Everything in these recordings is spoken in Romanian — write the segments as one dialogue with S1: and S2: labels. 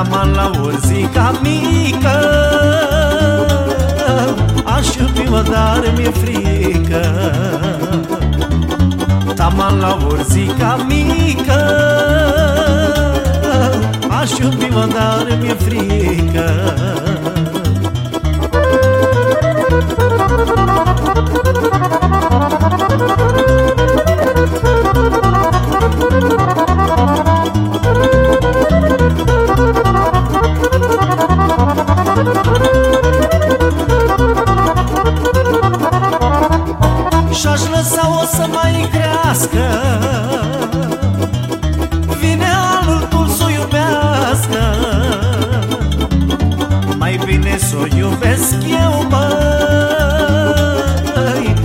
S1: Taman la o zi ca mică. Aș iubi-mă, dar mi-e frică. Taman la o zi ca mică. Aș iubi-mă, dar mi-e frică Și-aș lăsa-o să mai crească. Vine altul să o iubească. Mai bine să o iubesc eu, măi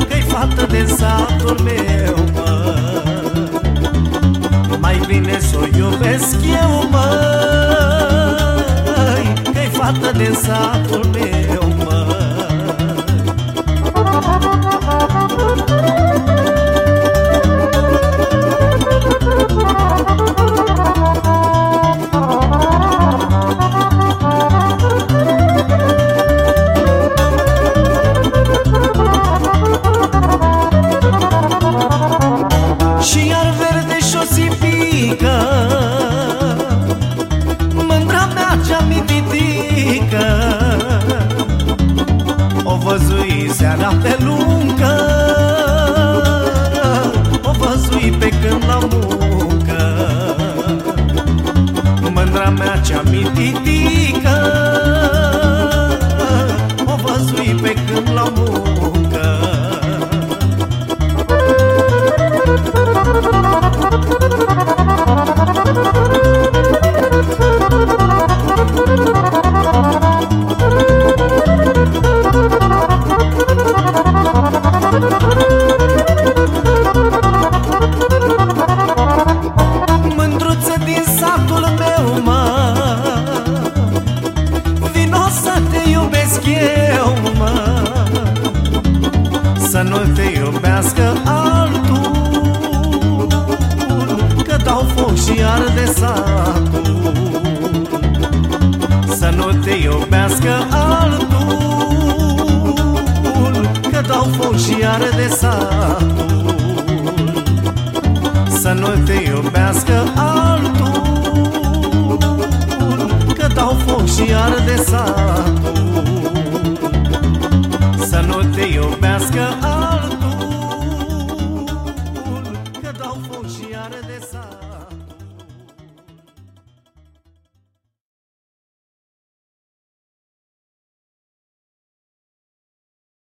S1: Că-i fată de satul meu, măi Mai bine să o iubesc eu, măi Că-i fată de satul Și iar verde și o sipică. Mândra mea cea mititică O văzui seara pe luncă O văzui pe când la muncă. Mândra mea cea mititică primească altul Că dau foc și arde satul. Să nu te iubească altul Că dau foc și arde satul. Să nu te iubească altul Că dau foc și arde satul. Să nu te iubească altul